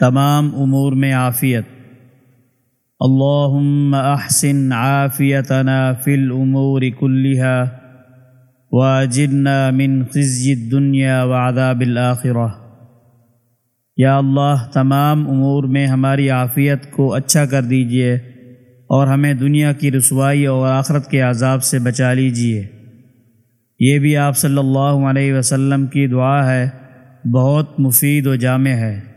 تمام امور میں عافیت۔ اللهم احسن عافیتنا فی الامور کلہا واجرنا من خزی الدنیا وعذاب الاخرہ۔ یا اللہ، تمام امور میں ہماری عافیت کو اچھا کر دیجیے اور ہمیں دنیا کی رسوائی اور آخرت کے عذاب سے بچا لیجیے۔ یہ بھی آپ صلی اللہ علیہ وسلم کی دعا ہے، بہت مفید و جامع ہے۔